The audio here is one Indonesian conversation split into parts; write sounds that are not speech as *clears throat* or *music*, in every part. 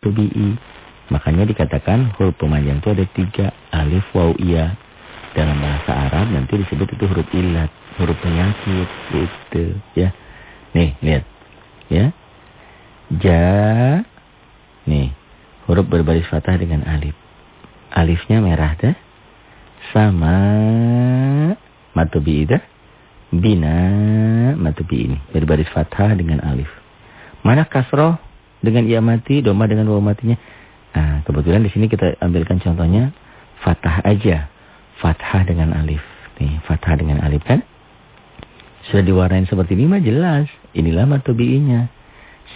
tubi'i. Makanya dikatakan huruf pemanjang itu ada tiga. Alif, waw, iya. Dalam bahasa Arab nanti disebut itu huruf ilat. Huruf penyakit. Gitu. Ya. Nih, lihat. Ya. Ja. Nih. Huruf berbaris fathah dengan alif. Alifnya merah dah. Sama. Matubi dah. Bina. Matubi ini. Berbaris fathah dengan alif. Mana kasroh dengan ia mati, doma dengan waw matinya. Nah, kebetulan di sini kita ambilkan contohnya fathah aja. Fathah dengan alif. Nih, fathah dengan alif kan? Sudah diwarnain seperti ini mah jelas. Inilah matubi'inya.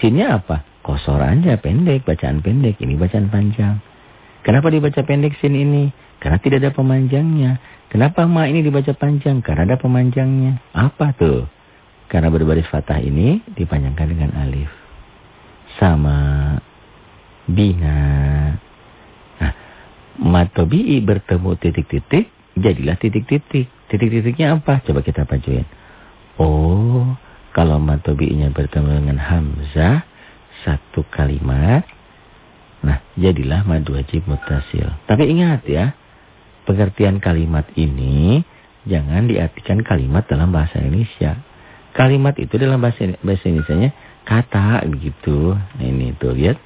Sinnya apa? Kosor aja, pendek, bacaan pendek. Ini bacaan panjang. Kenapa dibaca pendek sin ini? Karena tidak ada pemanjangnya. Kenapa ma ini dibaca panjang? Karena ada pemanjangnya. Apa tuh? Karena berbaris fathah ini dipanjangkan dengan alif. Sama bina. Nah, matobi'i bertemu titik-titik, jadilah titik-titik. Titik-titiknya apa? Coba kita pajuin. Oh, kalau matobi'inya bertemu dengan hamzah, satu kalimat, nah jadilah madu wajib mutasil. Tapi ingat ya, pengertian kalimat ini jangan diartikan kalimat dalam bahasa Indonesia. Kalimat itu dalam bahasa, bahasa Indonesia kata begitu. Nah, ini tuh lihat.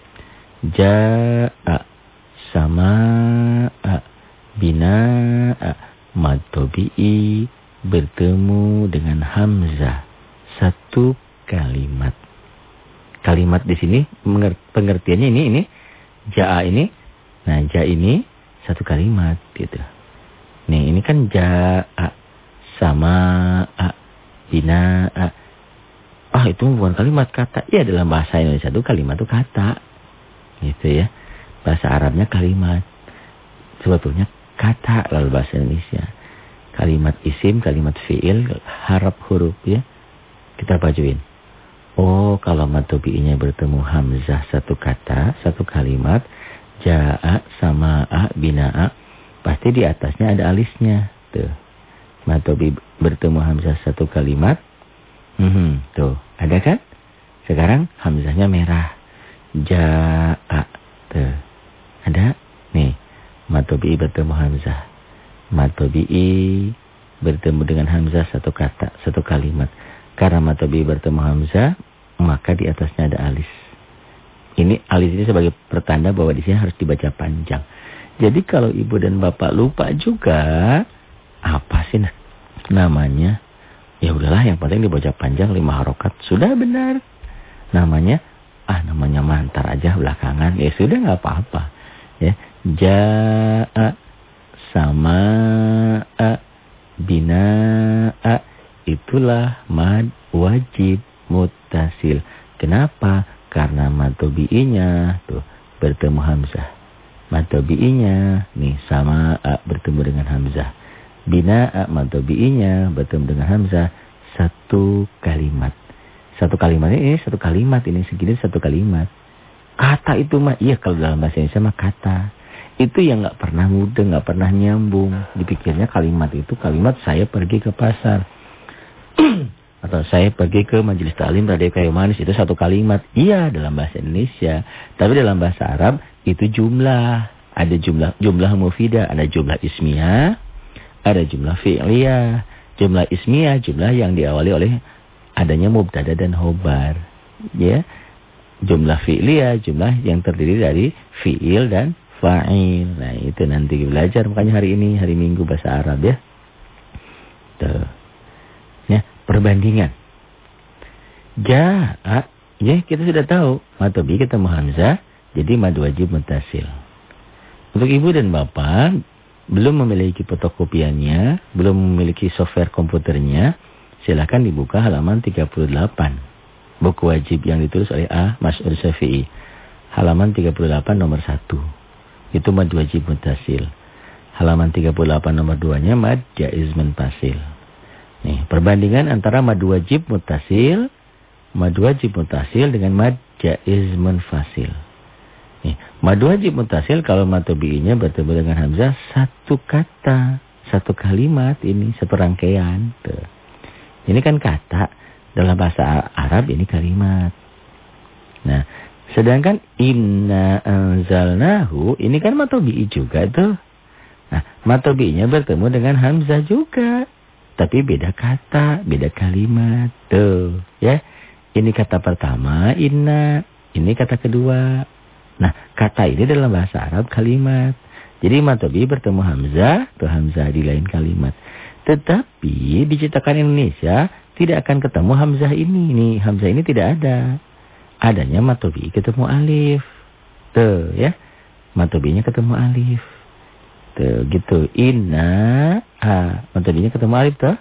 Ja'a sama a bina'a matobi'i bertemu dengan hamzah satu kalimat. Kalimat di sini pengertiannya ini ini ja'a ini. Nah, ja ini satu kalimat gitu. Nih, ini kan ja'a sama a bina'a. Ah, itu bukan kalimat kata. Iya, dalam bahasa Indonesia itu kalimat itu kata. Gitu ya. Bahasa Arabnya kalimat. Sebetulnya kata lalu bahasa Indonesia. Kalimat isim, kalimat fi'il, harap huruf ya. Kita bajuin. Oh, kalau matobi'inya bertemu hamzah satu kata, satu kalimat, ja'a sama a pasti di atasnya ada alisnya. Tuh. Matobi bertemu hamzah satu kalimat. Hmm, tuh, ada kan? Sekarang hamzahnya merah. Ja'a. Ada? Nih. Matobi'i bertemu Hamzah. Matobi'i bertemu dengan Hamzah satu kata, satu kalimat. Karena Matobi'i bertemu Hamzah, maka di atasnya ada alis. Ini alis ini sebagai pertanda bahwa di sini harus dibaca panjang. Jadi kalau ibu dan bapak lupa juga, apa sih namanya? Ya udahlah yang penting dibaca panjang lima harokat. Sudah benar. Namanya ah namanya mantar aja belakangan. Ya sudah nggak apa-apa. Ya jaa sama a bina a itulah mad wajib mutasil kenapa? Karena matobi'inya tuh bertemu hamzah. Matobi'inya nih sama bertemu dengan hamzah bina a matobi'inya bertemu dengan hamzah satu kalimat satu kalimat ini satu kalimat ini segini satu kalimat. Kata itu mah iya kalau dalam bahasa Indonesia mah kata. Itu yang nggak pernah mudah, nggak pernah nyambung. Dipikirnya kalimat itu kalimat saya pergi ke pasar. *clears throat* Atau saya pergi ke majelis ta'lim radio kayu manis itu satu kalimat. Iya dalam bahasa Indonesia. Tapi dalam bahasa Arab itu jumlah. Ada jumlah jumlah mufidah, ada jumlah ismiyah, ada jumlah fi'liyah. Jumlah ismiyah, jumlah yang diawali oleh adanya mubtada dan hobar. Ya. Jumlah fi'liyah, jumlah yang terdiri dari fi'il dan fa'il. Nah, itu nanti belajar makanya hari ini hari Minggu bahasa Arab ya. Tuh. Ya, perbandingan. Ja'a, ya kita sudah tahu, matobi ketemu hamzah, jadi mad wajib mutasil. Untuk ibu dan bapak belum memiliki fotokopiannya, belum memiliki software komputernya, Silahkan dibuka halaman 38. Buku wajib yang ditulis oleh A. Mas'ud Syafi'i. Halaman 38 nomor 1. Itu mad wajib mutasil. Halaman 38 nomor 2-nya mad jaiz munfasil. Nih, perbandingan antara mad wajib mutasil, mad wajib mutasil dengan mad jaiz munfasil. Nih, mad wajib mutasil kalau matobi'inya bertemu dengan hamzah satu kata, satu kalimat ini, satu rangkaian. Tuh. Ini kan kata. Dalam bahasa Arab ini kalimat. Nah, Sedangkan inna anzalnahu ini kan matobi'i juga tuh. Nah, matobi'inya bertemu dengan hamzah juga. Tapi beda kata, beda kalimat. Tuh, ya. Ini kata pertama, inna. Ini kata kedua. Nah, kata ini dalam bahasa Arab kalimat. Jadi matobi bertemu hamzah, tuh hamzah di lain kalimat. Tetapi diciptakan Indonesia tidak akan ketemu hamzah ini. Nih, hamzah ini tidak ada. Adanya matobi ketemu alif. Tuh ya. Matobinya ketemu alif. Tuh gitu. Inna. Ah, matobinya ketemu alif tuh.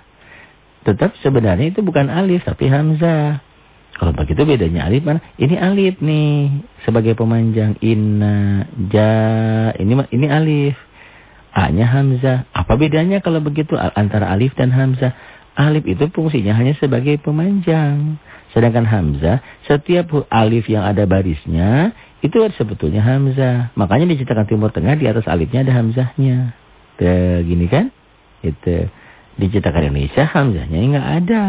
Tetap sebenarnya itu bukan alif tapi hamzah. Kalau begitu bedanya alif mana? Ini alif nih sebagai pemanjang inna ja ini ini alif. A-nya hamzah. Apa bedanya kalau begitu antara alif dan hamzah? Alif itu fungsinya hanya sebagai pemanjang. Sedangkan hamzah, setiap alif yang ada barisnya, itu sebetulnya hamzah. Makanya diciptakan Timur Tengah, di atas alifnya ada hamzahnya. Tuh, gini kan? Itu. Diciptakan Indonesia, hamzahnya enggak ada.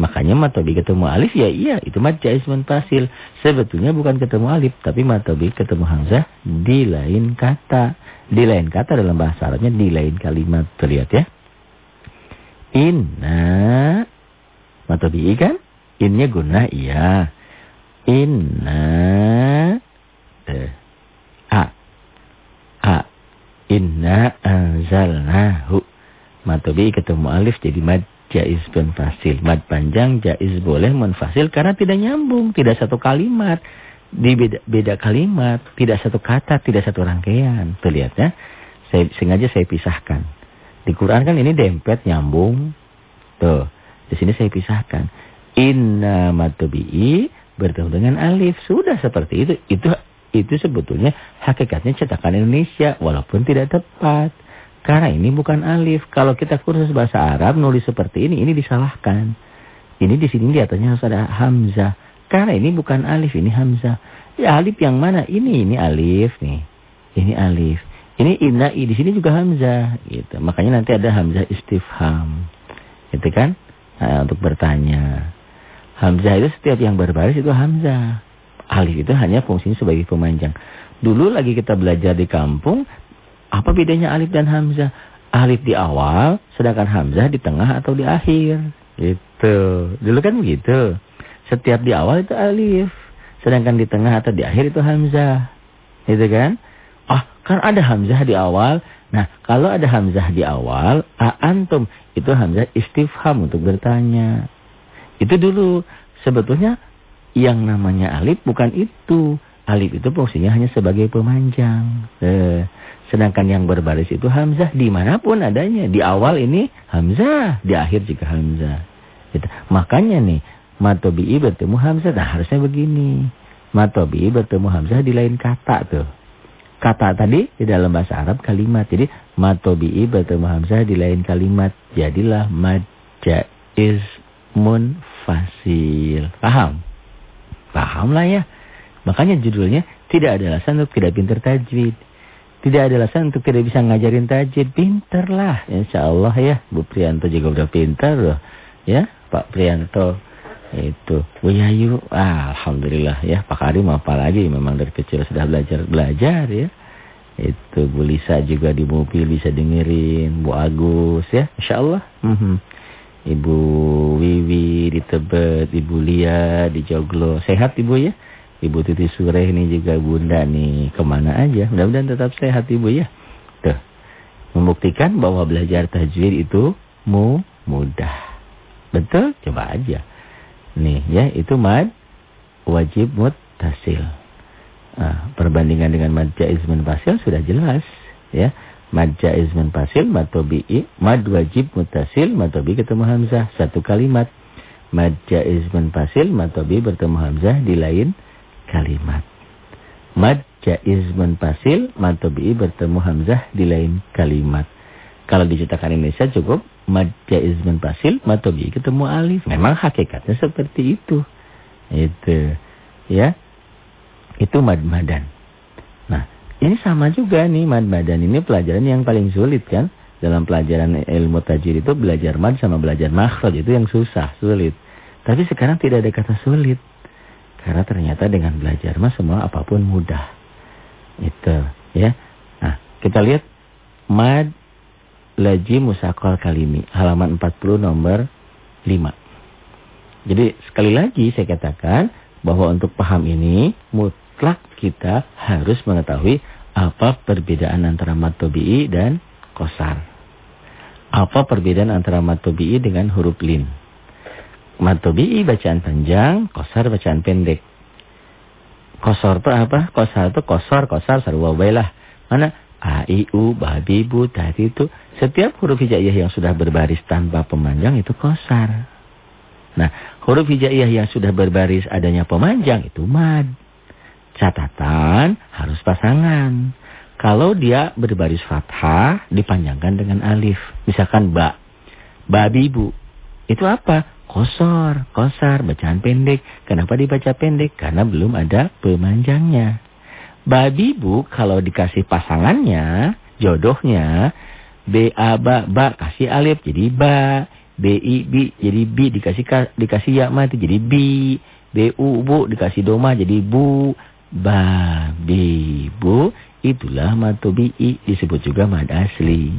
Makanya matobi ketemu alif, ya iya, itu mad jais munfasil. Sebetulnya bukan ketemu alif, tapi matobi ketemu hamzah di lain kata. Di lain kata dalam bahasa Arabnya, di lain kalimat. Terlihat ya. Inna. Matobi kan? Innya guna iya. Inna. Eh. A. A. Inna anzalnahu. Matobi ketemu alif jadi mad jaiz pun fasil. Mad panjang jaiz boleh munfasil karena tidak nyambung. Tidak satu kalimat. Di beda, beda kalimat. Tidak satu kata. Tidak satu rangkaian. Tuh lihat ya. Saya, sengaja saya pisahkan. Di Quran kan ini dempet nyambung. Tuh. Di sini saya pisahkan. Inna matobi'i bertemu dengan alif. Sudah seperti itu. Itu itu sebetulnya hakikatnya cetakan Indonesia. Walaupun tidak tepat. Karena ini bukan alif. Kalau kita kursus bahasa Arab nulis seperti ini. Ini disalahkan. Ini di sini di atasnya harus ada hamzah. Karena ini bukan alif. Ini hamzah. Ya alif yang mana? Ini ini alif nih. Ini alif. Ini inna di sini juga hamzah gitu. Makanya nanti ada hamzah istifham. Gitu kan? Nah, untuk bertanya. Hamzah itu setiap yang berbaris itu Hamzah. Alif itu hanya fungsinya sebagai pemanjang. Dulu lagi kita belajar di kampung, apa bedanya alif dan Hamzah? Alif di awal, sedangkan Hamzah di tengah atau di akhir. Itu. Dulu kan begitu. Setiap di awal itu alif, sedangkan di tengah atau di akhir itu Hamzah. Itu kan? Ah, kan ada Hamzah di awal. Nah, kalau ada Hamzah di awal, a antum itu Hamzah istifham untuk bertanya. Itu dulu. Sebetulnya yang namanya alif bukan itu. Alif itu fungsinya hanya sebagai pemanjang. Eh, sedangkan yang berbaris itu hamzah di mana pun adanya. Di awal ini hamzah, di akhir juga hamzah. Gitu. Makanya nih, matobi'i bertemu hamzah. Nah harusnya begini. Matobi'i bertemu hamzah di lain kata tuh. Kata tadi di dalam bahasa Arab kalimat. Jadi matobi'i bertemu hamzah di lain kalimat. Jadilah majaiz munfasil. Paham? Paham lah ya. Makanya judulnya tidak ada alasan untuk tidak pintar tajwid. Tidak ada alasan untuk tidak bisa ngajarin tajwid. Pintar lah. Insya Allah ya. Bu Prianto juga udah pintar loh. Ya Pak Prianto. Itu. Bu Yayu. Ah, Alhamdulillah ya. Pak Karim apa lagi. Memang dari kecil sudah belajar-belajar ya. Itu Bu Lisa juga di mobil bisa dengerin. Bu Agus ya. Insya Allah. Mm -hmm. Ibu Wiwi di Tebet, Ibu Lia di Joglo. Sehat Ibu ya? Ibu Titi Sureh ini juga Bunda nih. Ke mana aja? Mudah-mudahan tetap sehat Ibu ya. Tuh. Membuktikan bahwa belajar tajwid itu mu mudah. Betul? Coba aja. Nih ya, itu mad wajib mutasil. Nah, perbandingan dengan mad jaiz munfasil sudah jelas ya. Mad jaiz munfasil, mad tabi'i, mad wajib mutasil, mad tabi'i ketemu hamzah. Satu kalimat. Mad jaiz munfasil, mad tabi'i bertemu hamzah di lain kalimat. Mad jaiz munfasil, mad tabi'i bertemu hamzah di lain kalimat. Kalau diciptakan Indonesia cukup mad jaiz munfasil, mad tabi'i ketemu alif. Memang hakikatnya seperti itu. Itu. Ya. Itu mad madan. Ini sama juga nih mad badan ini pelajaran yang paling sulit kan. Dalam pelajaran ilmu tajwid itu belajar mad sama belajar makhraj itu yang susah, sulit. Tapi sekarang tidak ada kata sulit. Karena ternyata dengan belajar mah semua apa pun mudah. Itu ya. Nah, kita lihat mad laji musakal kalimi halaman 40 nomor 5. Jadi sekali lagi saya katakan bahwa untuk paham ini mutlak kita harus mengetahui apa perbedaan antara mad tobi'i dan kosar. Apa perbedaan antara mad tobi'i dengan huruf lin? Mad tobi'i bacaan panjang, kosar bacaan pendek. Kosor itu apa? Kosar itu kosor, kosar, sarwa lah. Mana A, I, U, babi, bu, tadi itu. Setiap huruf hijaiyah yang sudah berbaris tanpa pemanjang itu kosar. Nah, huruf hijaiyah yang sudah berbaris adanya pemanjang itu mad. Catatan harus pasangan. Kalau dia berbaris fathah dipanjangkan dengan alif. Misalkan ba. Babi bu. Itu apa? Kosor, kosar, bacaan pendek. Kenapa dibaca pendek? Karena belum ada pemanjangnya. Babi bu kalau dikasih pasangannya, jodohnya, B A ba ba kasih alif jadi ba, B I B jadi B dikasih dikasih ya mati jadi B, B U bu dikasih doma jadi bu, babi bu itulah matobi i disebut juga mad asli.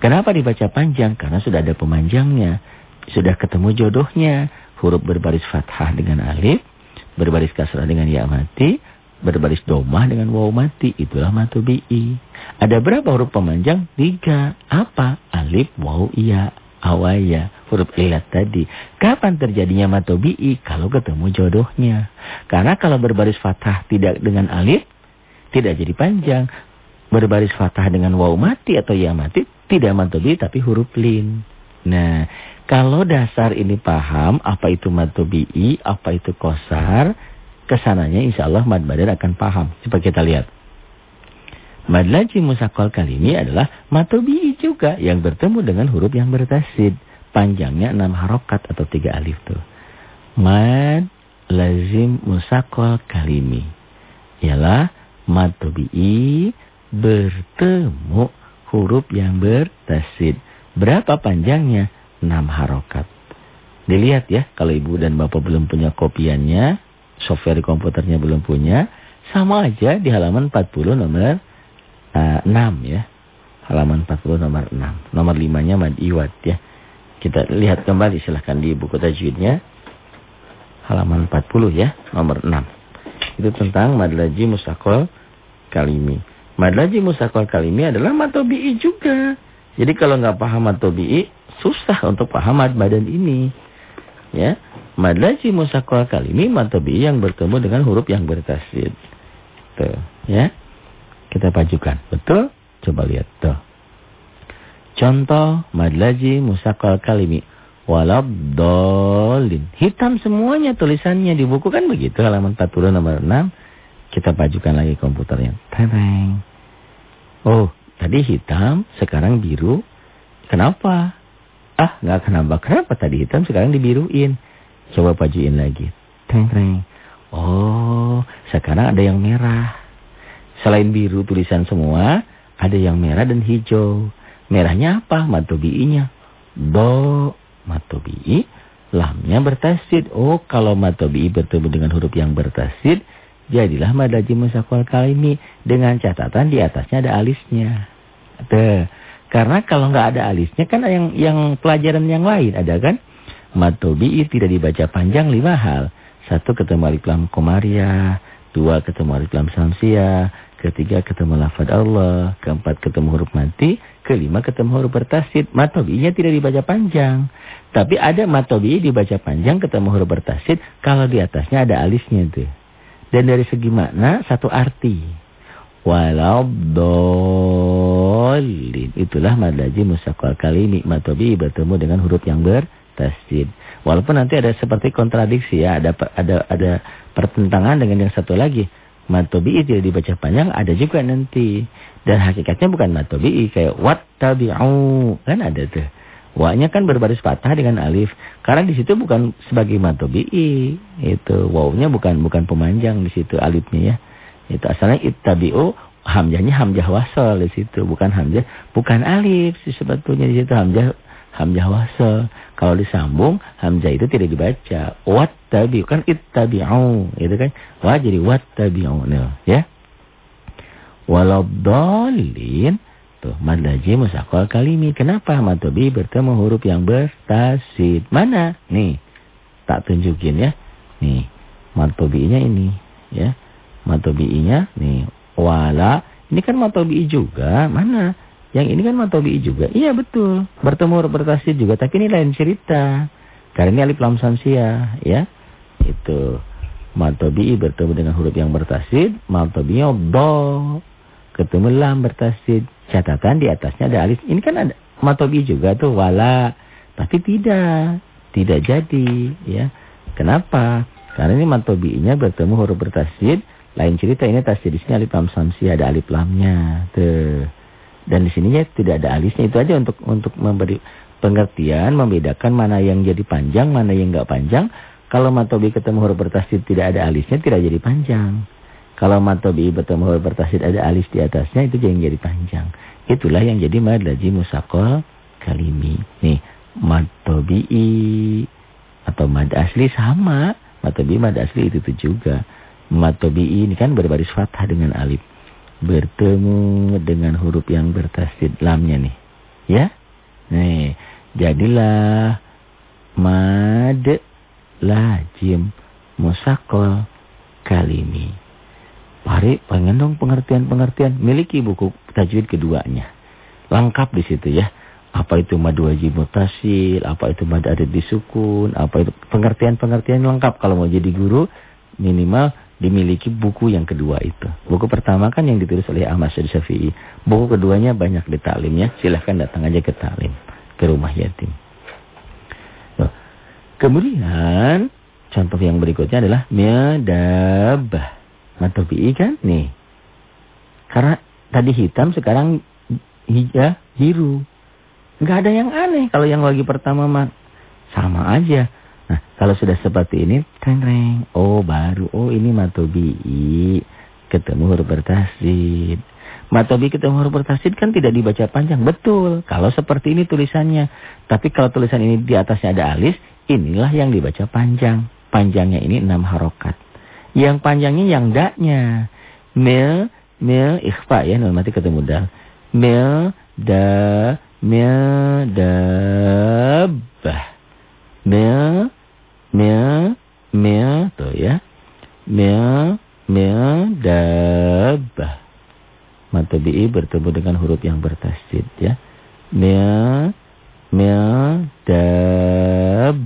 Kenapa dibaca panjang? Karena sudah ada pemanjangnya. Sudah ketemu jodohnya. Huruf berbaris fathah dengan alif. Berbaris kasrah dengan ya mati berbaris domah dengan waw mati. Itulah matubi'i. Ada berapa huruf pemanjang? Tiga. Apa? Alif, waw, iya, awaya. Huruf ilat tadi. Kapan terjadinya matubi'i? Kalau ketemu jodohnya. Karena kalau berbaris fathah tidak dengan alif, tidak jadi panjang. Berbaris fathah dengan waw mati atau ya mati, tidak matubi'i tapi huruf lin. Nah, kalau dasar ini paham apa itu matubi'i, apa itu kosar, ke sananya insya Allah mad badar akan paham. Coba kita lihat. Mad laji musakol kali ini adalah matobi'i juga yang bertemu dengan huruf yang bertasid. Panjangnya enam harokat atau tiga alif tuh. Mad lazim musakol kalimi. Ialah matobi'i bertemu huruf yang bertasid. Berapa panjangnya? Enam harokat. Dilihat ya, kalau ibu dan bapak belum punya kopiannya, software di komputernya belum punya, sama aja di halaman 40 nomor uh, eh, 6 ya. Halaman 40 nomor 6. Nomor 5-nya mad iwat ya. Kita lihat kembali silahkan di buku tajwidnya. Halaman 40 ya, nomor 6. Itu tentang madlaji musakol kalimi. Madlaji musakol kalimi adalah matobi'i juga. Jadi kalau nggak paham matobi'i, susah untuk paham badan ini. Ya. Madlaji musakwa kalimi matabi yang bertemu dengan huruf yang bertasdid. Tuh, ya. Kita pajukan. Betul? Coba lihat tuh. Contoh madlaji musakwa kalimi walabdolin. Hitam semuanya tulisannya di buku kan begitu halaman 40 nomor 6. Kita pajukan lagi komputernya. Tereng. Oh, tadi hitam, sekarang biru. Kenapa? Ah, nggak kenapa. Kenapa tadi hitam sekarang dibiruin? Coba pajuin lagi. Teng teng. Oh, sekarang ada yang merah. Selain biru tulisan semua, ada yang merah dan hijau. Merahnya apa? Matobi'inya. Do, matobi'i. Lamnya bertasid. Oh, kalau matobi'i bertemu dengan huruf yang bertasid, jadilah madaji musakwal kalimi. Dengan catatan di atasnya ada alisnya. Tuh. Karena kalau nggak ada alisnya kan yang yang pelajaran yang lain ada kan? Matobi'i tidak dibaca panjang lima hal. Satu ketemu alif lam komariah. Dua ketemu alif lam samsiah. Ketiga ketemu lafad Allah. Keempat ketemu huruf mati. Kelima ketemu huruf bertasid. Matobi'inya tidak dibaca panjang. Tapi ada matobi'i dibaca panjang ketemu huruf bertasid. Kalau di atasnya ada alisnya tuh. Dan dari segi makna satu arti. Walau Itulah madaji musakal kali ini. Matobi'i bertemu dengan huruf yang ber tasjid. Walaupun nanti ada seperti kontradiksi ya, ada ada ada pertentangan dengan yang satu lagi. Matobi'i tidak dibaca panjang ada juga nanti. Dan hakikatnya bukan matobi'i kayak wattabi'u kan ada tuh. Wa-nya kan berbaris patah dengan alif. Karena di situ bukan sebagai matobi'i. Itu waw-nya bukan bukan pemanjang di situ alifnya ya. Itu asalnya ittabi'u hamzahnya hamzah wasal di situ, bukan hamzah, bukan alif sih sebetulnya di situ hamzah hamzah wasal. Kalau disambung, hamzah itu tidak dibaca. Wattabi'u kan ittabi'u, gitu kan? Wah jadi wattabi'u, ya. Walabdallin tuh mad lazim kalimi. Kenapa mad bertemu huruf yang bertasid? Mana? Nih. Tak tunjukin ya. Nih. Mad ini ya. Mad nya nih wala. Ini kan mad juga. Mana? Yang ini kan mad juga. Iya betul. Bertemu huruf bertasid juga, tapi ini lain cerita. Karena ini alif lam samsiah, ya. Itu. Mad bertemu dengan huruf yang bertasid, mad tabi'nya do ketemu lam bertasid. Catatan di atasnya ada alif. Ini kan ada matobi juga tuh wala. Tapi tidak. Tidak jadi. ya. Kenapa? Karena ini matobinya bertemu huruf bertasid. Lain cerita ini tasjid di sini alif lam samsi ada alif lamnya. Tuh. Dan di sininya tidak ada alisnya. Itu aja untuk untuk memberi pengertian, membedakan mana yang jadi panjang, mana yang enggak panjang. Kalau matobi ketemu huruf bertasid tidak ada alisnya, tidak jadi panjang. Kalau matobi bertemu bertasid ada alis di atasnya itu yang jadi panjang. Itulah yang jadi mad laji kalimi. Nih, matobi atau mad asli sama. Matobi mad asli itu tuh juga. Matobi ini kan berbaris fathah dengan alif. Bertemu dengan huruf yang bertasid lamnya nih. Ya? Nih, jadilah mad lajim musakol kalimi. Pari pengen dong pengertian-pengertian. Miliki buku tajwid keduanya. Lengkap di situ ya. Apa itu madu wajib mutasil, apa itu mad adid disukun, apa itu pengertian-pengertian lengkap. Kalau mau jadi guru minimal dimiliki buku yang kedua itu. Buku pertama kan yang ditulis oleh Ahmad Syafi'i. Buku keduanya banyak di talim ya. Silahkan datang aja ke talim. Ke rumah yatim. Kemudian contoh yang berikutnya adalah miadabah. Matobi'i kan? Nih. Karena tadi hitam sekarang hijau, biru. Enggak ada yang aneh kalau yang lagi pertama mah sama aja. Nah, kalau sudah seperti ini, reng Oh, baru. Oh, ini matobi'i. Ketemu huruf bertasid. Matobi ketemu huruf bertasid kan tidak dibaca panjang. Betul. Kalau seperti ini tulisannya. Tapi kalau tulisan ini di atasnya ada alis, inilah yang dibaca panjang. Panjangnya ini enam harokat. Yang panjangnya yang daknya. Mil, mil, ikhfa ya, nun ketemu dal. Mil, da, mil, bah. Mil, mil, mil, tuh ya. Mil, mil, bah. Mata bi'i bertemu dengan huruf yang bertasjid ya. Mil, mil,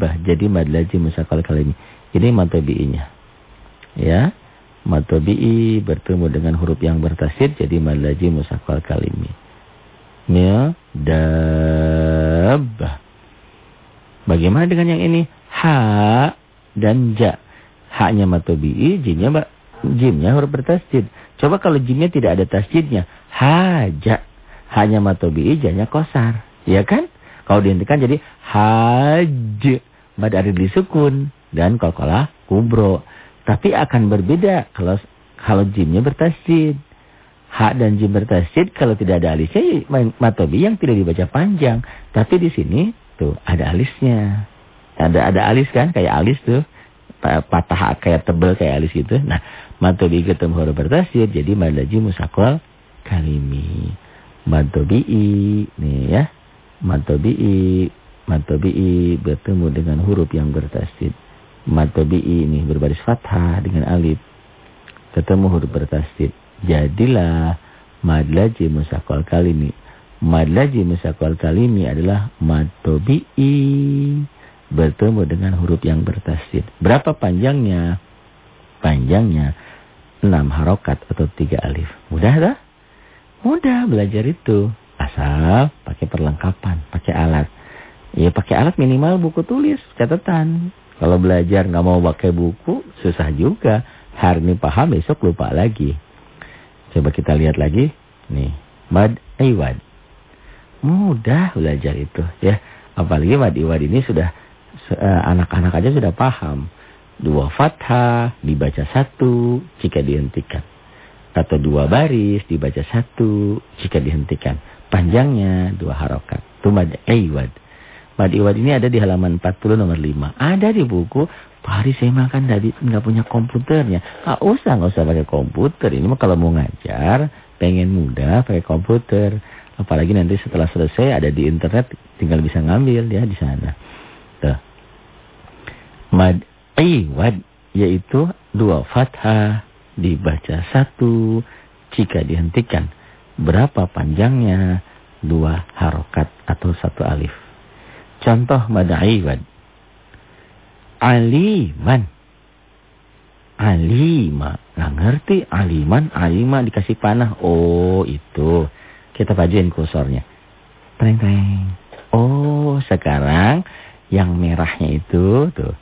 bah. Jadi mad lazim musakal kali ini. Ini mata bi'inya ya matobi'i bertemu dengan huruf yang bertasid jadi malaji musakal kalimi ya dabbah bagaimana dengan yang ini? Ha dan ja. Haknya matobi'i jinnya mbak jimnya huruf bertasjid. Coba kalau jimnya tidak ada tasjidnya. Haja hanya matobi'i janya kosar. Ya kan? Kalau dihentikan jadi haj. Mad ada disukun dan kalkolah kubro. Tapi akan berbeda kalau kalau jimnya bertasjid. Hak dan jim bertasjid kalau tidak ada alisnya ya matobi yang tidak dibaca panjang. Tapi di sini tuh ada alisnya. Ada ada alis kan kayak alis tuh. Patah kayak tebel kayak alis gitu. Nah, matobi ketemu huruf bertasjid jadi madaji musakwal kalimi. Matobi'i nih ya. Matobi'i matobi'i bertemu dengan huruf yang bertasjid. Mad ini berbaris fathah dengan alif. Ketemu huruf bertasdid. Jadilah mad laji musakal kalimi. Mad laji musakal kalimi adalah mad bertemu dengan huruf yang bertasdid. Berapa panjangnya? Panjangnya 6 harokat atau 3 alif. Mudah tak? Mudah belajar itu. Asal pakai perlengkapan, pakai alat. Ya pakai alat minimal buku tulis, catatan. Kalau belajar nggak mau pakai buku, susah juga. Hari ini paham, besok lupa lagi. Coba kita lihat lagi. Nih, mad iwad. Mudah belajar itu ya. Apalagi mad iwad ini sudah eh, anak-anak uh, aja sudah paham. Dua fathah dibaca satu jika dihentikan. Atau dua baris dibaca satu jika dihentikan. Panjangnya dua harokat. Itu mad iwad. Mad iwad ini ada di halaman 40 nomor 5. Ada di buku Hari saya makan tadi nggak punya komputernya. Ah usah nggak usah pakai komputer. Ini mah kalau mau ngajar pengen mudah pakai komputer. Apalagi nanti setelah selesai ada di internet tinggal bisa ngambil ya di sana. Tuh. Mad iwad yaitu dua fathah dibaca satu jika dihentikan. Berapa panjangnya? Dua harokat atau satu alif. Contoh madaiwad. Aliman. Alima. Nggak ngerti. Aliman, alima dikasih panah. Oh itu. Kita bajuin kursornya. Teng teng. Oh sekarang yang merahnya itu tuh.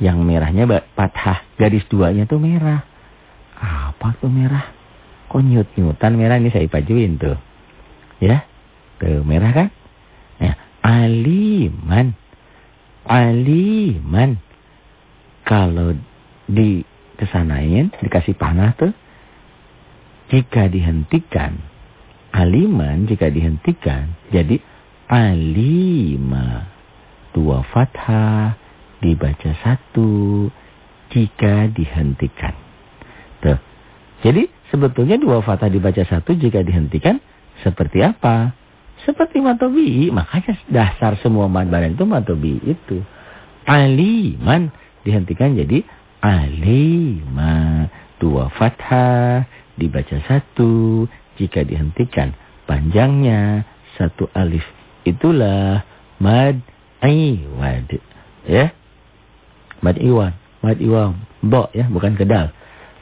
Yang merahnya patah. Garis duanya tuh merah. Apa tuh merah? Kok nyut-nyutan merah ini saya pajuin tuh. Ya. Tuh merah kan? Ya. Aliman. Aliman. Kalau di kesanain, dikasih panah tuh. Jika dihentikan. Aliman jika dihentikan. Jadi alima. Dua fathah. Dibaca satu. Jika dihentikan. Tuh. Jadi sebetulnya dua fathah dibaca satu jika dihentikan. Seperti apa? Seperti matobi, makanya dasar semua mad itu matobi itu. Aliman dihentikan jadi alima. Dua fathah dibaca satu, jika dihentikan panjangnya satu alif. Itulah mad iwad. Ya. Mad iwad, mad iwad. Bo ya, bukan kedal.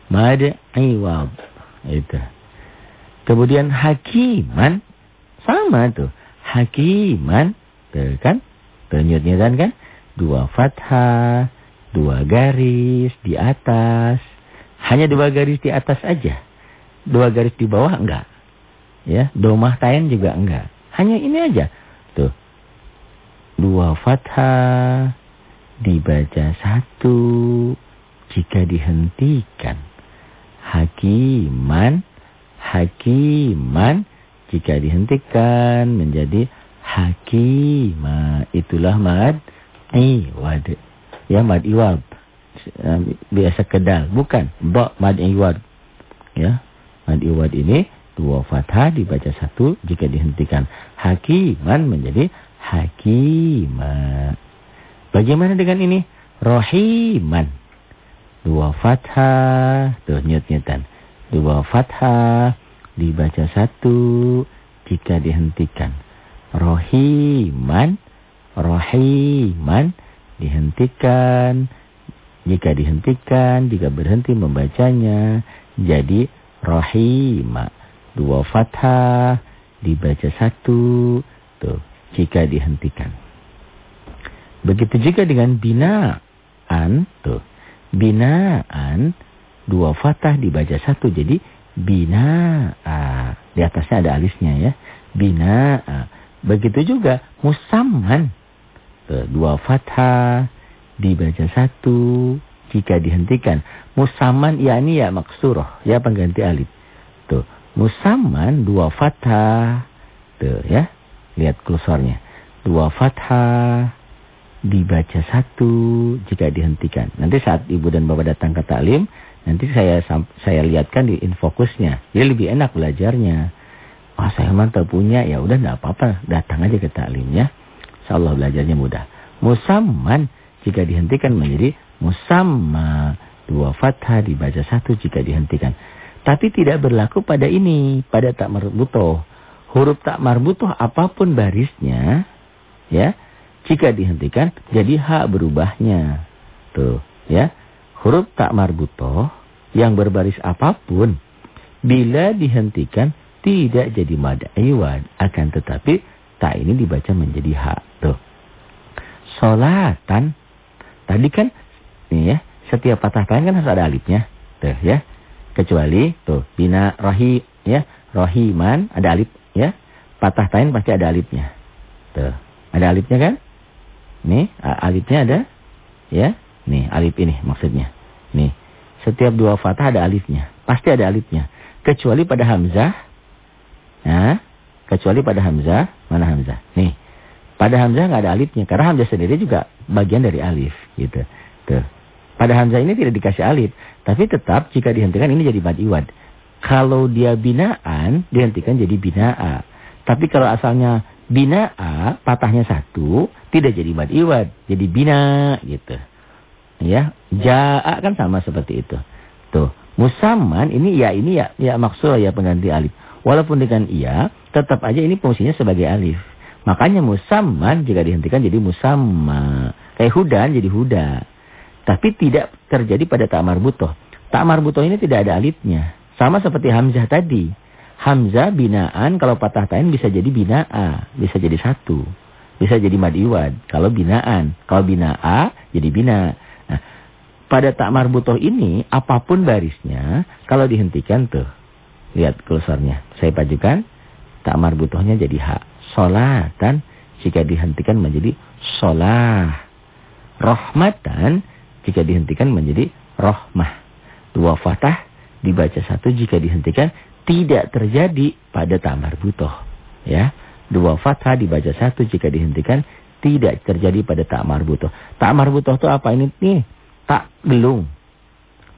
Mad iwad. Itu. Kemudian hakiman sama tuh. Hakiman. Tuh kan. Ternyut-nyutan kan. Dua fathah. Dua garis di atas. Hanya dua garis di atas aja. Dua garis di bawah enggak. Ya, domah tayan juga enggak. Hanya ini aja. Tuh. Dua fathah dibaca satu jika dihentikan. Hakiman, hakiman jika dihentikan menjadi hakima. Itulah mad iwad. Ya mad iwad. Biasa kedal. Bukan. Ba mad iwad. Ya. Mad iwad ini dua fathah dibaca satu jika dihentikan. Hakiman menjadi hakima. Bagaimana dengan ini? Rohiman. Dua fathah. Tuh nyut-nyutan. Dua fathah dibaca satu jika dihentikan. Rohiman, rohiman dihentikan. Jika dihentikan, jika berhenti membacanya, jadi rohima. Dua fathah dibaca satu, tuh jika dihentikan. Begitu juga dengan binaan, tuh binaan dua fathah dibaca satu, jadi Bina. Di atasnya ada alisnya ya. Bina. Begitu juga musamman. Dua fathah. Dibaca satu. Jika dihentikan. Musamman yakni ya maksuroh. Ya pengganti alif. Tuh. Musamman dua fathah. Tuh ya. Lihat kursornya. Dua fathah. Dibaca satu. Jika dihentikan. Nanti saat ibu dan bapak datang ke taklim Nanti saya saya lihatkan di infokusnya. Jadi lebih enak belajarnya. Oh saya mantap punya, ya udah enggak apa-apa, datang aja ke taklimnya. Insyaallah belajarnya mudah. Musamman jika dihentikan menjadi musamma. Dua fathah dibaca satu jika dihentikan. Tapi tidak berlaku pada ini, pada tak marbutoh. Huruf tak marbutoh apa pun barisnya, ya, jika dihentikan jadi hak berubahnya. Tuh, ya. Huruf tak marbutoh yang berbaris apa pun bila dihentikan tidak jadi mad iwan akan tetapi tak ini dibaca menjadi hak tuh solatan tadi kan nih ya setiap patah tangan kan harus ada alifnya tuh ya kecuali tuh bina rohi ya rohiman ada alif ya patah tain pasti ada alifnya tuh ada alifnya kan nih alifnya ada ya nih alif ini maksudnya nih setiap dua fathah ada alifnya. Pasti ada alifnya. Kecuali pada hamzah. Ya, kecuali pada hamzah. Mana hamzah? Nih. Pada hamzah nggak ada alifnya karena hamzah sendiri juga bagian dari alif gitu. Tuh. Pada hamzah ini tidak dikasih alif, tapi tetap jika dihentikan ini jadi mad iwad. Kalau dia binaan dihentikan jadi binaa. Tapi kalau asalnya binaa patahnya satu tidak jadi mad iwad, jadi bina gitu. Ya, jaa kan sama seperti itu. Tuh, musaman ini ya ini ya ya maksud ya pengganti alif. Walaupun dengan iya, tetap aja ini fungsinya sebagai alif. Makanya musamman jika dihentikan jadi musamma. Kayak hudan jadi huda. Tapi tidak terjadi pada tak marbutoh. Tak marbutoh ini tidak ada alifnya. Sama seperti hamzah tadi. Hamzah binaan kalau patah tain bisa jadi binaa. Bisa jadi satu. Bisa jadi madiwad. Kalau binaan. Kalau binaa jadi bina. Nah, pada tak marbutoh ini apa pun barisnya. Kalau dihentikan tuh. Lihat kursорnya. Saya pajukan. Tak marbutohnya jadi hak solatan jika dihentikan menjadi solah. Rahmatan jika dihentikan menjadi rohmah. Dua fatah dibaca satu jika dihentikan tidak terjadi pada tamar butoh. Ya. Dua fathah dibaca satu jika dihentikan tidak terjadi pada tamar butoh. Tamar butoh itu apa ini? Nih, tak gelung.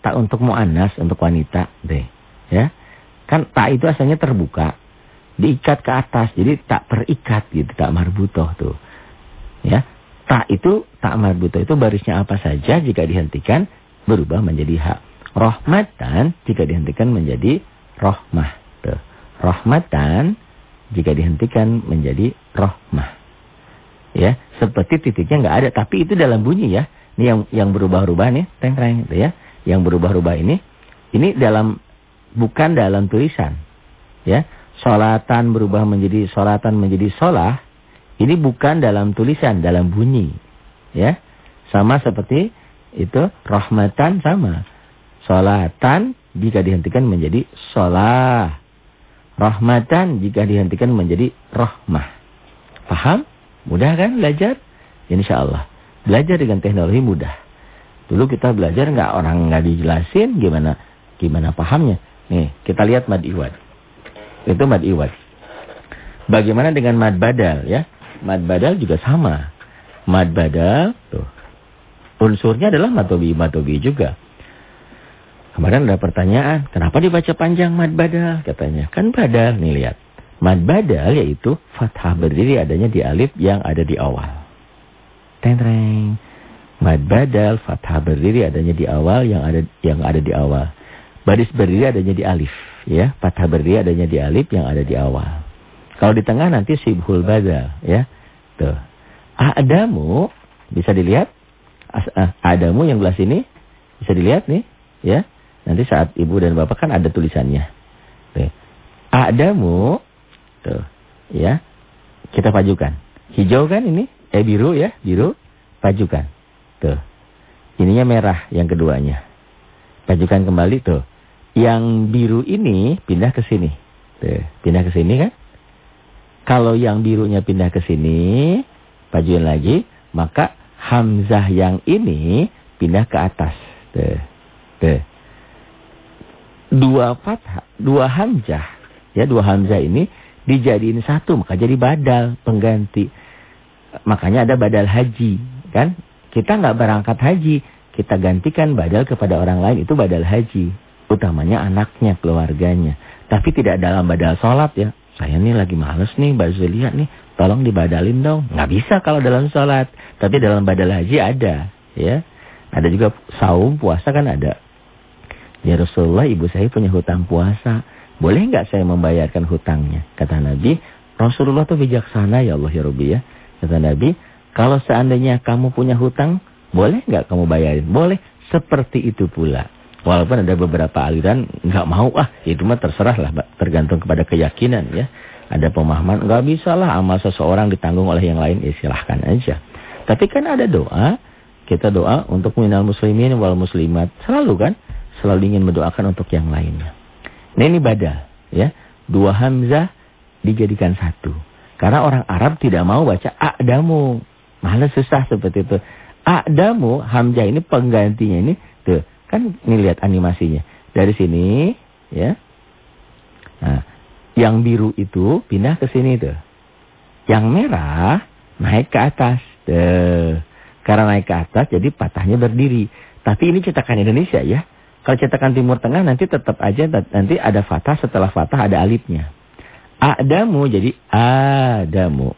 Tak untuk mu'anas, untuk wanita. deh. Ya. Kan tak itu asalnya terbuka diikat ke atas. Jadi tak terikat gitu, tak marbutoh tuh. Ya. Tak itu, tak marbutoh itu barisnya apa saja jika dihentikan berubah menjadi hak. Rohmatan jika dihentikan menjadi rohmah. Tuh. Rohmatan jika dihentikan menjadi rohmah. Ya, seperti titiknya nggak ada, tapi itu dalam bunyi ya. Ini yang yang berubah-ubah nih, teng-teng gitu ya. Yang berubah-ubah ini ini dalam bukan dalam tulisan. Ya solatan berubah menjadi solatan menjadi solah, ini bukan dalam tulisan, dalam bunyi. Ya, sama seperti itu rahmatan sama. Solatan jika dihentikan menjadi solah. Rahmatan jika dihentikan menjadi rahmah. Paham? Mudah kan belajar? Insya Allah. Belajar dengan teknologi mudah. Dulu kita belajar nggak orang nggak dijelasin gimana gimana pahamnya. Nih, kita lihat mad iwad. Itu mad iwad. Bagaimana dengan mad badal ya? Mad badal juga sama. Mad badal tuh. Unsurnya adalah matobi matobi juga. Kemarin ada pertanyaan, kenapa dibaca panjang mad badal katanya? Kan badal nih lihat. Mad badal yaitu fathah berdiri adanya di alif yang ada di awal. Tentreng. Mad badal fathah berdiri adanya di awal yang ada yang ada di awal. Baris berdiri adanya di alif ya. Fathah berdiri adanya di alif yang ada di awal. Kalau di tengah nanti sibhul badal, ya. Tuh. Adamu bisa dilihat ah, Adamu yang belah sini bisa dilihat nih, ya. Nanti saat ibu dan bapak kan ada tulisannya. Tuh. Adamu tuh, ya. Kita pajukan. Hijau kan ini? Eh biru ya, biru. Pajukan. Tuh. Ininya merah yang keduanya. Pajukan kembali tuh. Yang biru ini pindah ke sini. Tuh, pindah ke sini kan? Kalau yang birunya pindah ke sini, pajuin lagi, maka hamzah yang ini pindah ke atas. Tuh. Tuh. Dua fathah, dua hamzah, ya dua hamzah ini dijadiin satu, maka jadi badal pengganti. Makanya ada badal haji, kan? Kita nggak berangkat haji, kita gantikan badal kepada orang lain itu badal haji utamanya anaknya, keluarganya. Tapi tidak dalam badal sholat ya. Saya nih lagi males nih, Mbak Zulia nih, tolong dibadalin dong. Nggak bisa kalau dalam sholat. Tapi dalam badal haji ada. ya. Ada juga saum, puasa kan ada. Ya Rasulullah, ibu saya punya hutang puasa. Boleh nggak saya membayarkan hutangnya? Kata Nabi, Rasulullah tuh bijaksana ya Allah ya Rabbi ya. Kata Nabi, kalau seandainya kamu punya hutang, boleh nggak kamu bayarin? Boleh. Seperti itu pula. Walaupun ada beberapa aliran nggak mau ah itu mah terserah lah tergantung kepada keyakinan ya. Ada pemahaman nggak bisa lah amal seseorang ditanggung oleh yang lain ya silahkan aja. Tapi kan ada doa kita doa untuk minal muslimin wal muslimat selalu kan selalu ingin mendoakan untuk yang lainnya. Nah ini badal ya dua hamzah dijadikan satu. Karena orang Arab tidak mau baca a'damu. Malah susah seperti itu. A'damu, hamzah ini penggantinya ini. Tuh, Kan ini lihat animasinya. Dari sini, ya. Nah, yang biru itu pindah ke sini tuh. Yang merah naik ke atas. Tuh. Karena naik ke atas jadi patahnya berdiri. Tapi ini cetakan Indonesia ya. Kalau cetakan Timur Tengah nanti tetap aja nanti ada fatah setelah fatah ada alifnya. Adamu jadi adamu.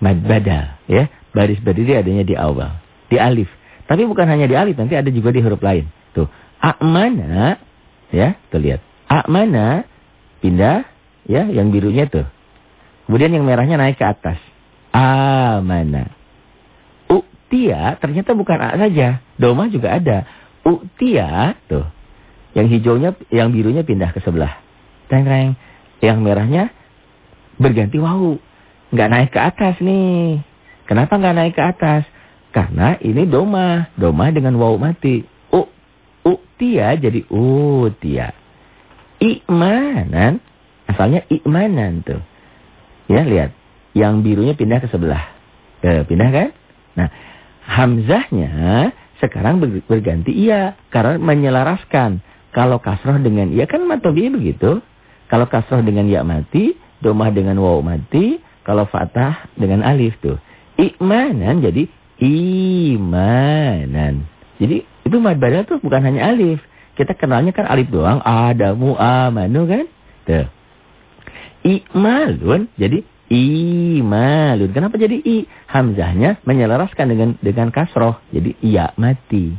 Mad badal ya. Baris berdiri adanya di awal. Di alif. Tapi bukan hanya di alif nanti ada juga di huruf lain. Tuh. A'mana ya, tuh lihat. A'mana pindah ya yang birunya tuh. Kemudian yang merahnya naik ke atas. Amana. Uktia ternyata bukan A saja. Doma juga ada. Uktia tuh. Yang hijaunya, yang birunya pindah ke sebelah. Teng-teng. Yang merahnya berganti wau. Nggak naik ke atas nih. Kenapa nggak naik ke atas? Karena ini doma. Doma dengan wau mati. Uktia jadi utia. Imanan. Asalnya imanan tuh. Ya lihat. Yang birunya pindah ke sebelah. Eh, pindah kan? Nah, Hamzahnya sekarang berganti iya. Karena menyelaraskan. Kalau kasroh dengan iya kan matobi begitu. Kalau kasroh dengan iya mati. Domah dengan waw mati. Kalau fatah dengan alif tuh. Imanan jadi imanan. Jadi itu mad badal tuh bukan hanya alif. Kita kenalnya kan alif doang. Adamu amanu kan. Tuh. Imalun jadi imalun. Kenapa jadi i? Hamzahnya menyelaraskan dengan dengan kasroh. Jadi iya mati.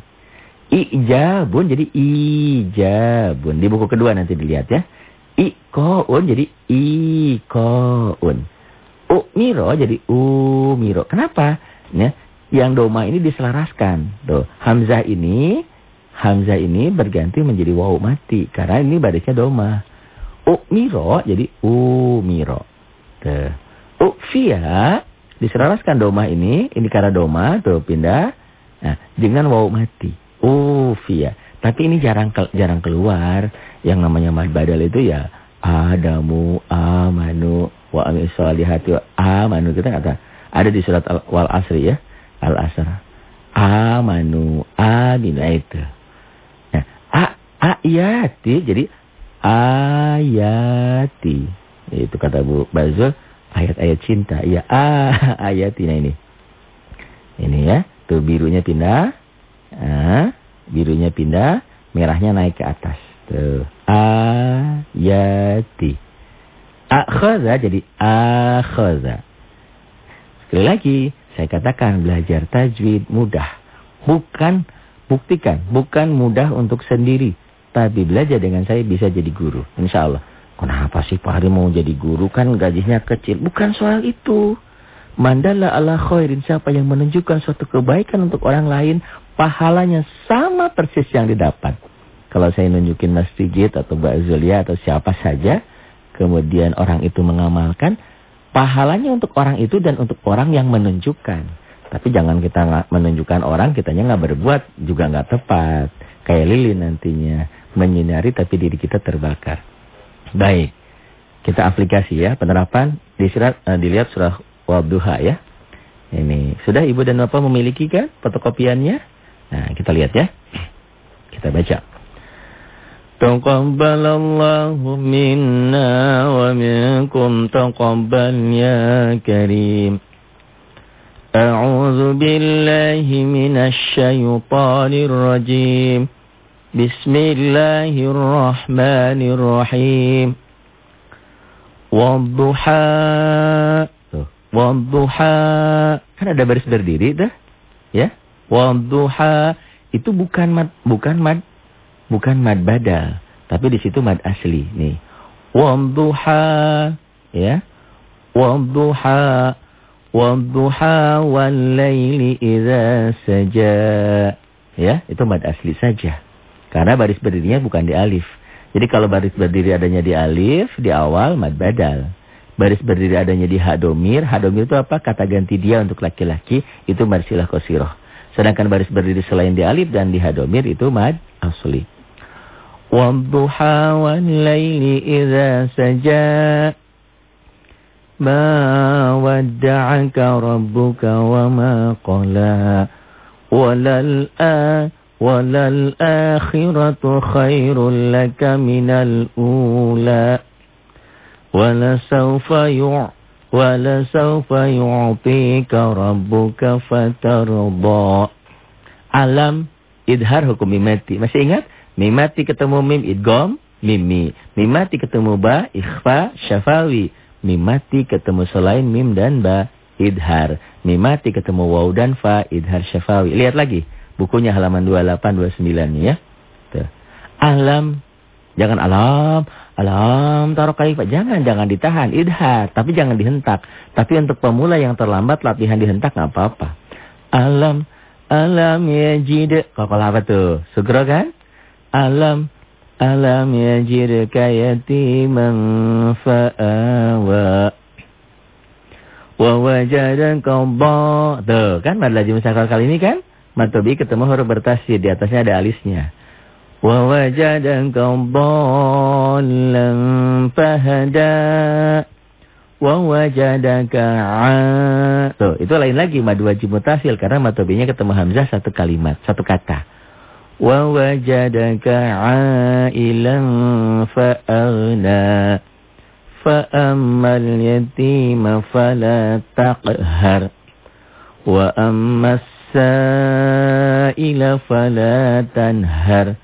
Ijabun jadi ijabun. Di buku kedua nanti dilihat ya. Ikoun jadi ikoun. Umiro jadi umiro. Kenapa? Ya, yang doma ini diselaraskan. Tuh, Hamzah ini Hamzah ini berganti menjadi waw mati karena ini barisnya doma. Umiro jadi umiro. Tuh. Ukfia diselaraskan doma ini, ini karena doma tuh pindah nah, dengan waw mati. Ufia. Tapi ini jarang jarang keluar. Yang namanya mad badal itu ya adamu amanu wa amis salihati wa amanu kita kata ada di surat al, wal asri ya al asr amanu aminu itu nah a ayati jadi ayati. Itu kata Bu Bazul, ayat-ayat cinta. Iya, ah, ayati nah ini. Ini ya, tuh birunya pindah. Ah, birunya pindah, merahnya naik ke atas. Tuh, ayati. Akhadha jadi akhadha. Sekali lagi, saya katakan belajar tajwid mudah. Bukan, buktikan, bukan mudah untuk sendiri. Tapi belajar dengan saya bisa jadi guru. Insya Allah. Kenapa sih Pak Hari mau jadi guru? Kan gajinya kecil. Bukan soal itu. Mandala ala khairin. Siapa yang menunjukkan suatu kebaikan untuk orang lain. Pahalanya sama persis yang didapat. Kalau saya nunjukin Mas Figit atau Mbak Zulia atau siapa saja. Kemudian orang itu mengamalkan. Pahalanya untuk orang itu dan untuk orang yang menunjukkan. Tapi jangan kita menunjukkan orang, kitanya nggak berbuat juga nggak tepat. Kayak lilin nantinya menyinari tapi diri kita terbakar. Baik. Kita aplikasi ya penerapan di surat uh, dilihat surah Wadduha ya. Ini sudah Ibu dan Bapak memiliki kan fotokopiannya? Nah, kita lihat ya. Kita baca. Taqabbalallahu minna wa minkum taqabbal ya karim. A'udzu billahi minasy syaithanir rajim. Bismillahirrahmanirrahim. Wadduha. Wadduha. Kan ada baris berdiri dah. Ya. Wadduha. Itu bukan mad, bukan mad, bukan mad badal. Tapi di situ mad asli. Nih. Wadduha. Ya. Wadduha. Wadduha wal laili idza saja. Ya, itu mad asli saja. Karena baris berdirinya bukan di alif. Jadi kalau baris berdiri adanya di alif, di awal mad badal. Baris berdiri adanya di hadomir. Hadomir itu apa? Kata ganti dia untuk laki-laki. Itu marsilah kosiroh. Sedangkan baris berdiri selain di alif dan di hadomir itu mad asli. والضحى والليل إذا سجى. ما ودعك ربك وما قلى. وللآخرة خير لك من الأولى. ولسوف يع ولسوف يعطيك ربك فترضى. alam idhar hukum imati. Masih ingat? Mimati ketemu mim idgom, mimi. Mimati ketemu ba, ikhfa, syafawi. Mimati ketemu selain mim dan ba, idhar. Mimati ketemu waw dan fa, idhar syafawi. Lihat lagi. Bukunya halaman 28, 29 ya. Tuh. Alam. Jangan alam. Alam taruh kaifah. Jangan, jangan ditahan. Idhar. Tapi jangan dihentak. Tapi untuk pemula yang terlambat latihan dihentak nggak apa-apa. Alam. Alam yajid. Kok apa tuh? Sugro kan? Alam. Alam yajid kayatiman fa'awa. Wa wajadan qadha. Tuh, kan mad lazim kali ini kan? Matobi ketemu huruf bertasydid, di atasnya ada alisnya. Wa wajadaka dhallan fahada. Wa wajadaka Tuh, itu lain lagi mad wajib mutasil karena matobinya ketemu hamzah satu kalimat, satu kata. Yatima fala taqhar. Wa ammas sa'ila fala tanhar.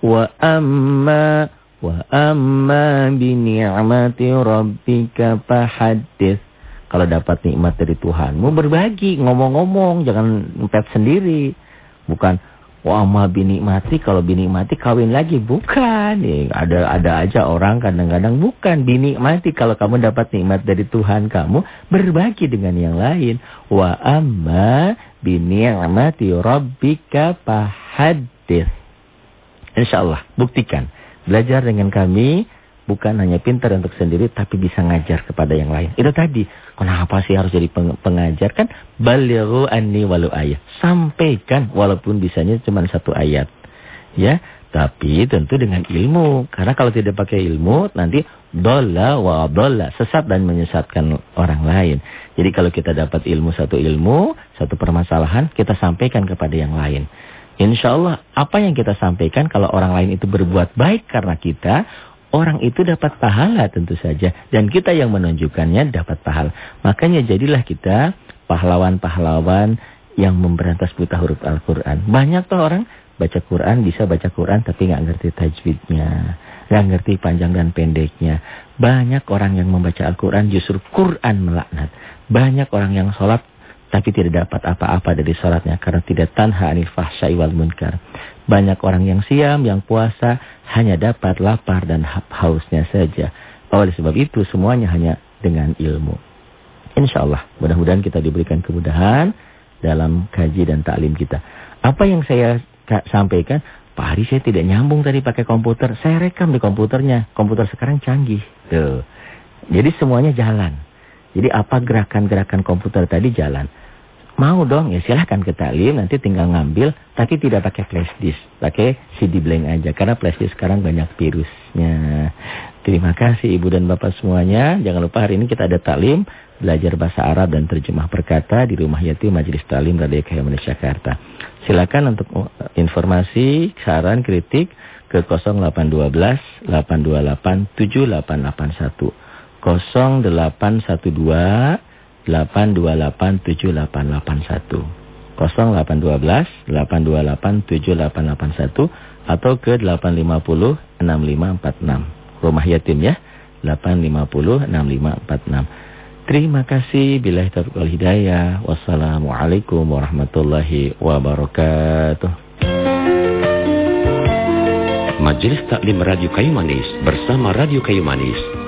Wa amma wa amma bi ni'mati rabbika fahaddits. Kalau dapat nikmat dari Tuhanmu berbagi, ngomong-ngomong, jangan ngepet sendiri. Bukan Wah ma binikmati kalau binikmati kawin lagi. Bukan. Ya, ada ada aja orang kadang-kadang bukan. Binikmati kalau kamu dapat nikmat dari Tuhan kamu berbagi dengan yang lain. Wa amma binikmati rabbika fahaddits. Insyaallah buktikan. Belajar dengan kami bukan hanya pintar untuk sendiri tapi bisa ngajar kepada yang lain. Itu tadi. Kenapa sih harus jadi pengajar kan? Balighu anni walau ayat. Sampaikan walaupun bisanya cuma satu ayat. Ya, tapi tentu dengan ilmu. Karena kalau tidak pakai ilmu nanti dolla wa dolla, sesat dan menyesatkan orang lain. Jadi kalau kita dapat ilmu satu ilmu, satu permasalahan, kita sampaikan kepada yang lain. Insya Allah apa yang kita sampaikan kalau orang lain itu berbuat baik karena kita, Orang itu dapat pahala tentu saja. Dan kita yang menunjukkannya dapat pahala. Makanya jadilah kita pahlawan-pahlawan yang memberantas buta huruf Al-Quran. Banyak tuh orang baca Quran, bisa baca Quran tapi nggak ngerti tajwidnya. nggak ngerti panjang dan pendeknya. Banyak orang yang membaca Al-Quran justru Quran melaknat. Banyak orang yang sholat tapi tidak dapat apa-apa dari sholatnya karena tidak tanha anil fahsyai wal munkar. Banyak orang yang siam, yang puasa, hanya dapat lapar dan hausnya saja. Oleh sebab itu semuanya hanya dengan ilmu. Insya Allah, mudah-mudahan kita diberikan kemudahan dalam kaji dan taklim kita. Apa yang saya sampaikan, Pak Hari saya tidak nyambung tadi pakai komputer. Saya rekam di komputernya. Komputer sekarang canggih. Tuh. Jadi semuanya jalan. Jadi apa gerakan-gerakan komputer tadi jalan. Mau dong, ya silahkan ke taklim, nanti tinggal ngambil, tapi tidak pakai flash disk, pakai CD blank aja, karena flash disk sekarang banyak virusnya. Terima kasih Ibu dan Bapak semuanya, jangan lupa hari ini kita ada taklim, belajar bahasa Arab dan terjemah perkata di Rumah Yatim Majelis Taklim Radio Malaysia Jakarta. Silakan untuk uh, informasi, saran, kritik ke 0812 828 7881. 0812 8287881 0812 8287881 atau ke 850 6546 Rumah Yatim ya 850 6546 Terima kasih bila taufiq wal hidayah. Wassalamualaikum warahmatullahi wabarakatuh. Majelis Taklim Radio Kayu Manis bersama Radio Kayu Manis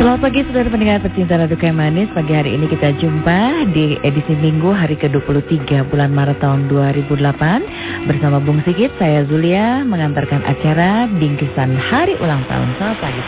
Selamat pagi saudara pendengar pecinta Radio Kayu Manis. Pagi hari ini kita jumpa di edisi Minggu hari ke-23 bulan Maret tahun 2008 Bersama Bung Sigit, saya Zulia mengantarkan acara bingkisan hari ulang tahun. Selamat pagi